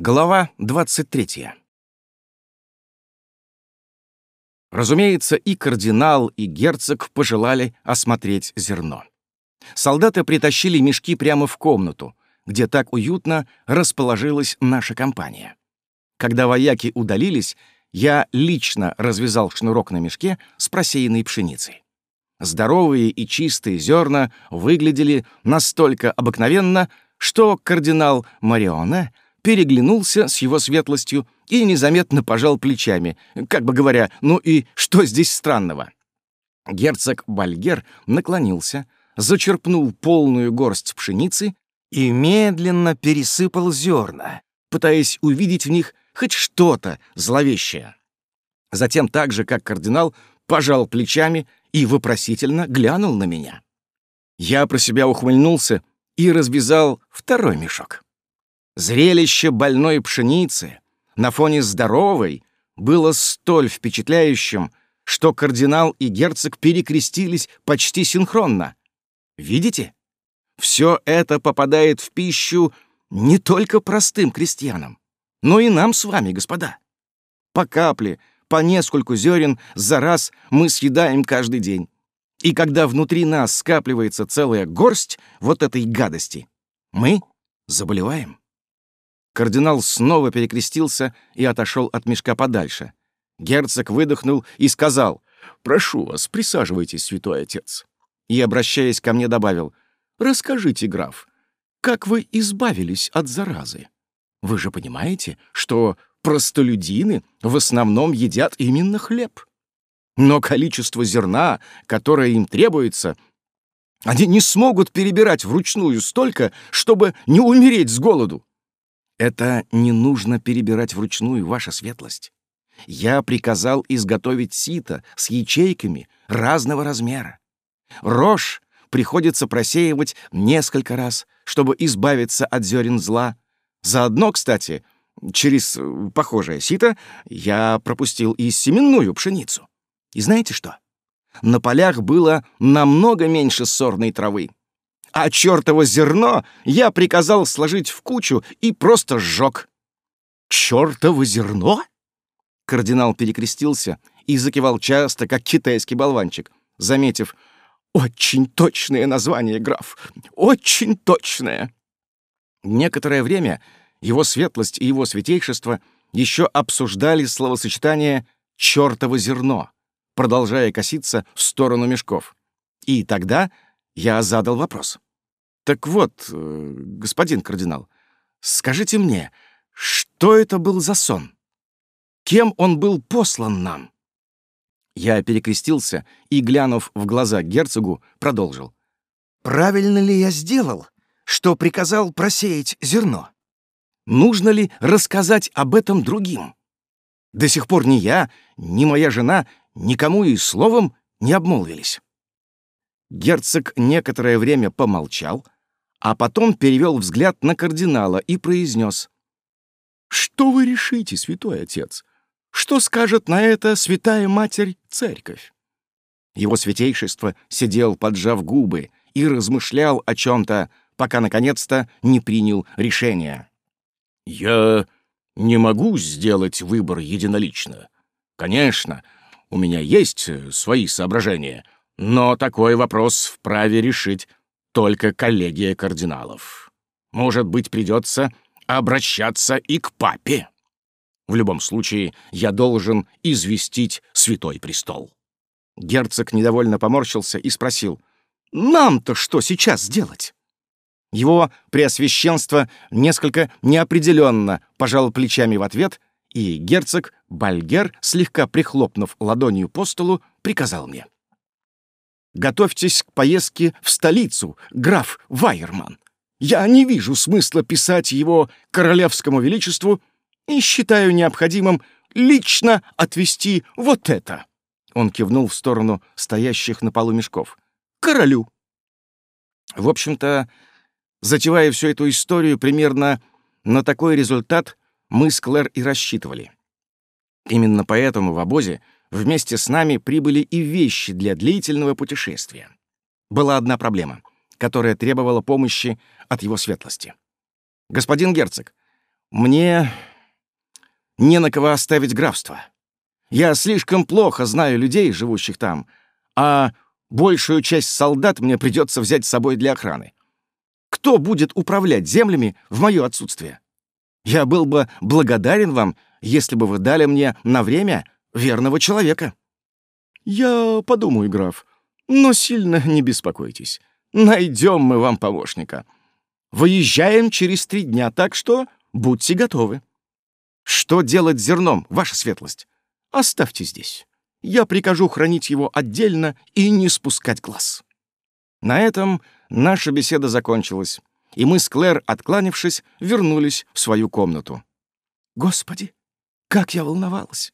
Глава 23. Разумеется, и кардинал, и герцог пожелали осмотреть зерно. Солдаты притащили мешки прямо в комнату, где так уютно расположилась наша компания. Когда вояки удалились, я лично развязал шнурок на мешке с просеянной пшеницей. Здоровые и чистые зерна выглядели настолько обыкновенно, что кардинал Марионе — переглянулся с его светлостью и незаметно пожал плечами, как бы говоря, ну и что здесь странного? Герцог Бальгер наклонился, зачерпнул полную горсть пшеницы и медленно пересыпал зерна, пытаясь увидеть в них хоть что-то зловещее. Затем, так же, как кардинал, пожал плечами и вопросительно глянул на меня. Я про себя ухмыльнулся и развязал второй мешок. Зрелище больной пшеницы на фоне здоровой было столь впечатляющим, что кардинал и герцог перекрестились почти синхронно. Видите? Все это попадает в пищу не только простым крестьянам, но и нам с вами, господа. По капле, по нескольку зерен за раз мы съедаем каждый день. И когда внутри нас скапливается целая горсть вот этой гадости, мы заболеваем. Кардинал снова перекрестился и отошел от мешка подальше. Герцог выдохнул и сказал, «Прошу вас, присаживайтесь, святой отец». И, обращаясь ко мне, добавил, «Расскажите, граф, как вы избавились от заразы? Вы же понимаете, что простолюдины в основном едят именно хлеб. Но количество зерна, которое им требуется, они не смогут перебирать вручную столько, чтобы не умереть с голоду. Это не нужно перебирать вручную, ваша светлость. Я приказал изготовить сито с ячейками разного размера. Рожь приходится просеивать несколько раз, чтобы избавиться от зерен зла. Заодно, кстати, через э, похожее сито я пропустил и семенную пшеницу. И знаете что? На полях было намного меньше сорной травы а чертово зерно я приказал сложить в кучу и просто сжег. Чертово зерно? Кардинал перекрестился и закивал часто, как китайский болванчик, заметив «Очень точное название, граф, очень точное». Некоторое время его светлость и его святейшество еще обсуждали словосочетание «чертово зерно», продолжая коситься в сторону мешков. И тогда я задал вопрос. «Так вот, э, господин кардинал, скажите мне, что это был за сон? Кем он был послан нам?» Я перекрестился и, глянув в глаза герцогу, продолжил. «Правильно ли я сделал, что приказал просеять зерно? Нужно ли рассказать об этом другим? До сих пор ни я, ни моя жена никому и словом не обмолвились». Герцог некоторое время помолчал, а потом перевел взгляд на кардинала и произнес. «Что вы решите, святой отец? Что скажет на это святая матерь церковь?» Его святейшество сидел, поджав губы, и размышлял о чем-то, пока, наконец-то, не принял решение. «Я не могу сделать выбор единолично. Конечно, у меня есть свои соображения, но такой вопрос вправе решить только коллегия кардиналов. Может быть, придется обращаться и к папе. В любом случае, я должен известить Святой Престол». Герцог недовольно поморщился и спросил, «Нам-то что сейчас делать?» Его преосвященство несколько неопределенно пожал плечами в ответ, и герцог Бальгер, слегка прихлопнув ладонью по столу, приказал мне. Готовьтесь к поездке в столицу, граф Вайерман. Я не вижу смысла писать его королевскому величеству и считаю необходимым лично отвести вот это». Он кивнул в сторону стоящих на полу мешков. «Королю». В общем-то, затевая всю эту историю примерно на такой результат, мы с Клэр и рассчитывали. Именно поэтому в обозе Вместе с нами прибыли и вещи для длительного путешествия. Была одна проблема, которая требовала помощи от его светлости. «Господин герцог, Мне не на кого оставить графство. Я слишком плохо знаю людей, живущих там, а большую часть солдат мне придется взять с собой для охраны. Кто будет управлять землями в мое отсутствие? Я был бы благодарен вам, если бы вы дали мне на время верного человека. Я подумаю, граф, но сильно не беспокойтесь. Найдем мы вам помощника. Выезжаем через три дня, так что будьте готовы. Что делать с зерном, ваша светлость? Оставьте здесь. Я прикажу хранить его отдельно и не спускать глаз. На этом наша беседа закончилась, и мы с Клэр, откланившись, вернулись в свою комнату. Господи, как я волновалась!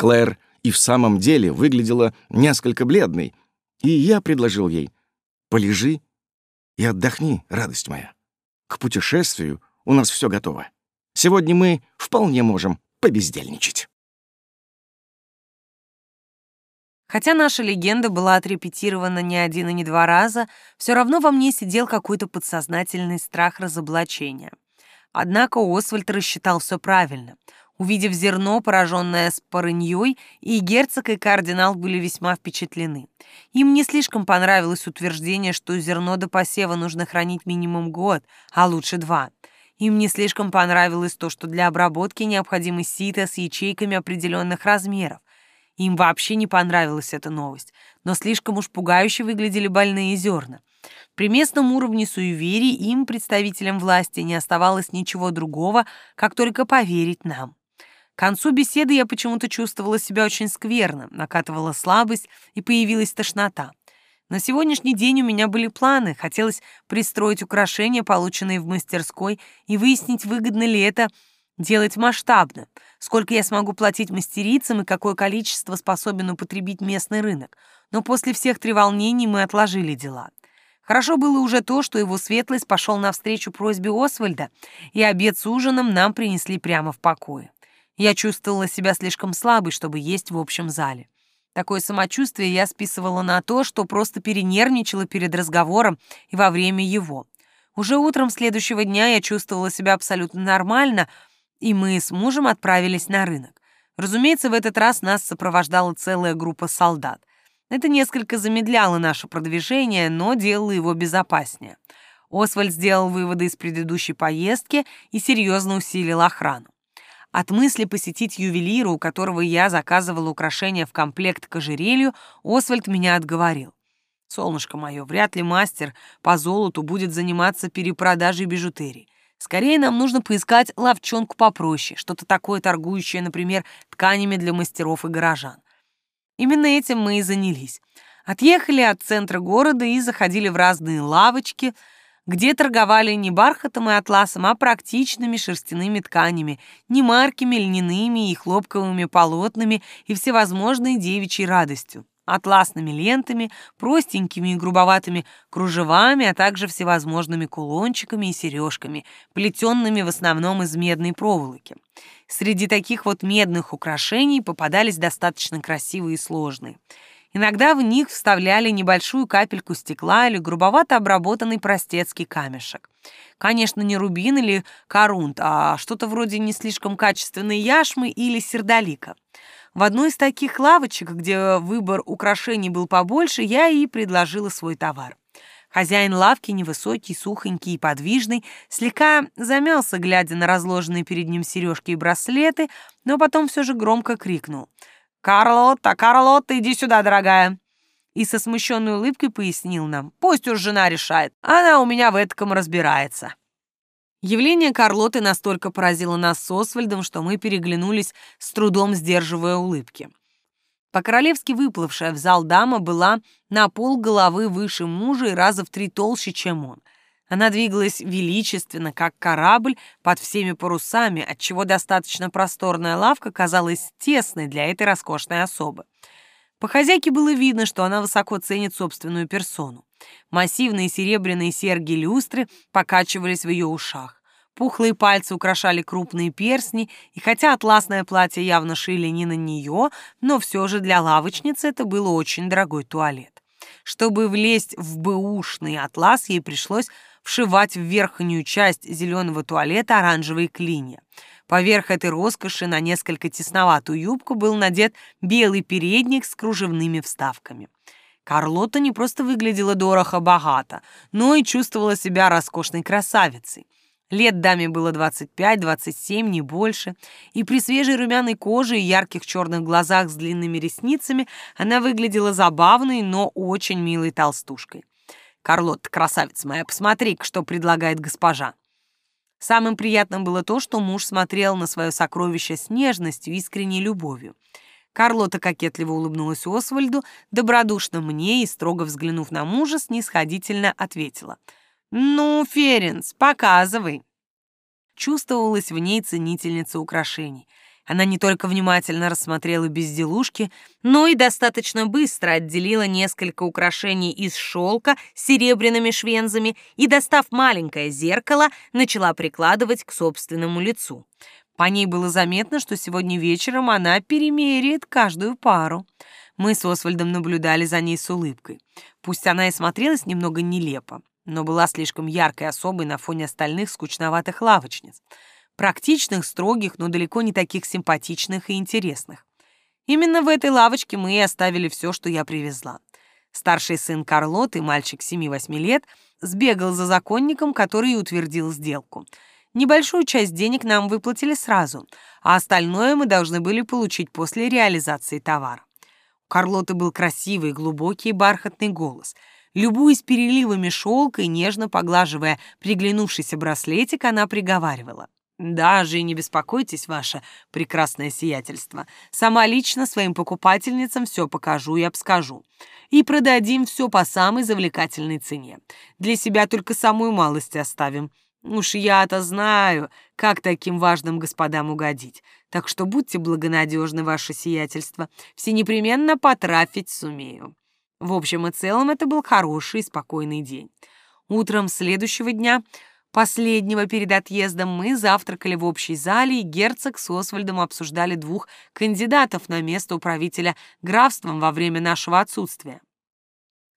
Клэр и в самом деле выглядела несколько бледной, и я предложил ей «Полежи и отдохни, радость моя. К путешествию у нас все готово. Сегодня мы вполне можем побездельничать». Хотя наша легенда была отрепетирована не один и не два раза, все равно во мне сидел какой-то подсознательный страх разоблачения. Однако Освальд рассчитал все правильно. Увидев зерно, пораженное спорыньей, и герцог, и кардинал были весьма впечатлены. Им не слишком понравилось утверждение, что зерно до посева нужно хранить минимум год, а лучше два. Им не слишком понравилось то, что для обработки необходимы сито с ячейками определенных размеров, им вообще не понравилась эта новость, но слишком уж пугающе выглядели больные зерна. При местном уровне суеверий им, представителям власти, не оставалось ничего другого, как только поверить нам. К концу беседы я почему-то чувствовала себя очень скверно, накатывала слабость и появилась тошнота. На сегодняшний день у меня были планы, хотелось пристроить украшения, полученные в мастерской, и выяснить, выгодно ли это делать масштабно, сколько я смогу платить мастерицам и какое количество способен употребить местный рынок. Но после всех треволнений мы отложили дела. Хорошо было уже то, что его светлость пошел навстречу просьбе Освальда, и обед с ужином нам принесли прямо в покое. Я чувствовала себя слишком слабой, чтобы есть в общем зале. Такое самочувствие я списывала на то, что просто перенервничала перед разговором и во время его. Уже утром следующего дня я чувствовала себя абсолютно нормально, и мы с мужем отправились на рынок. Разумеется, в этот раз нас сопровождала целая группа солдат. Это несколько замедляло наше продвижение, но делало его безопаснее. Освальд сделал выводы из предыдущей поездки и серьезно усилил охрану. От мысли посетить ювелира, у которого я заказывала украшения в комплект к ожерелью, Освальд меня отговорил. «Солнышко мое, вряд ли мастер по золоту будет заниматься перепродажей бижутерии. Скорее нам нужно поискать ловчонку попроще, что-то такое торгующее, например, тканями для мастеров и горожан. Именно этим мы и занялись. Отъехали от центра города и заходили в разные лавочки, где торговали не бархатом и атласом, а практичными шерстяными тканями, не маркими, льняными и хлопковыми полотнами и всевозможной девичьей радостью атласными лентами, простенькими и грубоватыми кружевами, а также всевозможными кулончиками и сережками, плетенными в основном из медной проволоки. Среди таких вот медных украшений попадались достаточно красивые и сложные. Иногда в них вставляли небольшую капельку стекла или грубовато обработанный простецкий камешек. Конечно, не рубин или корунт, а что-то вроде не слишком качественной яшмы или сердолика. В одной из таких лавочек, где выбор украшений был побольше, я и предложила свой товар. Хозяин лавки, невысокий, сухонький и подвижный, слегка замялся, глядя на разложенные перед ним сережки и браслеты, но потом все же громко крикнул. «Карлотта, Карлотта, иди сюда, дорогая!» И со смущенной улыбкой пояснил нам. «Пусть уж жена решает, она у меня в этом разбирается». Явление Карлоты настолько поразило нас с Освальдом, что мы переглянулись, с трудом сдерживая улыбки. По-королевски выплывшая в зал дама была на пол головы выше мужа и раза в три толще, чем он. Она двигалась величественно, как корабль, под всеми парусами, отчего достаточно просторная лавка казалась тесной для этой роскошной особы. По хозяйке было видно, что она высоко ценит собственную персону. Массивные серебряные серьги-люстры покачивались в ее ушах. Пухлые пальцы украшали крупные перстни, и хотя атласное платье явно шили не на нее, но все же для лавочницы это был очень дорогой туалет. Чтобы влезть в бэушный атлас, ей пришлось вшивать в верхнюю часть зеленого туалета оранжевые клинья. Поверх этой роскоши на несколько тесноватую юбку был надет белый передник с кружевными вставками. Карлота не просто выглядела дорого-богато, но и чувствовала себя роскошной красавицей. Лет даме было 25-27, не больше, и при свежей румяной коже и ярких черных глазах с длинными ресницами она выглядела забавной, но очень милой толстушкой. «Карлотта, красавица моя, посмотри что предлагает госпожа». Самым приятным было то, что муж смотрел на свое сокровище с нежностью искренней любовью. Карлота кокетливо улыбнулась Освальду, добродушно мне и, строго взглянув на мужа, снисходительно ответила — «Ну, Ференс, показывай!» Чувствовалась в ней ценительница украшений. Она не только внимательно рассмотрела безделушки, но и достаточно быстро отделила несколько украшений из шелка с серебряными швензами и, достав маленькое зеркало, начала прикладывать к собственному лицу. По ней было заметно, что сегодня вечером она перемеряет каждую пару. Мы с Освальдом наблюдали за ней с улыбкой. Пусть она и смотрелась немного нелепо но была слишком яркой особой на фоне остальных скучноватых лавочниц. Практичных, строгих, но далеко не таких симпатичных и интересных. Именно в этой лавочке мы и оставили все, что я привезла. Старший сын Карлоты, мальчик 7-8 лет, сбегал за законником, который утвердил сделку. Небольшую часть денег нам выплатили сразу, а остальное мы должны были получить после реализации товара. У Карлоты был красивый, глубокий бархатный голос — Любуясь переливами шелка и нежно поглаживая приглянувшийся браслетик, она приговаривала. «Даже и не беспокойтесь, ваше прекрасное сиятельство. Сама лично своим покупательницам все покажу и обскажу. И продадим все по самой завлекательной цене. Для себя только самую малость оставим. Уж я-то знаю, как таким важным господам угодить. Так что будьте благонадежны, ваше сиятельство. Все непременно потрафить сумею». В общем и целом это был хороший и спокойный день. Утром следующего дня, последнего перед отъездом, мы завтракали в общей зале, и герцог с Освальдом обсуждали двух кандидатов на место управителя графством во время нашего отсутствия.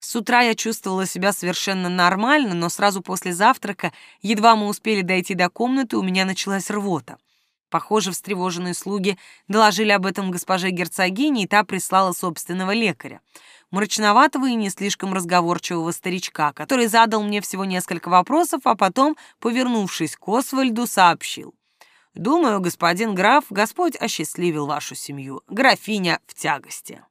С утра я чувствовала себя совершенно нормально, но сразу после завтрака, едва мы успели дойти до комнаты, у меня началась рвота. Похоже, встревоженные слуги доложили об этом госпоже герцогине, и та прислала собственного лекаря мрачноватого и не слишком разговорчивого старичка, который задал мне всего несколько вопросов, а потом, повернувшись к Освальду, сообщил. «Думаю, господин граф, Господь осчастливил вашу семью. Графиня в тягости».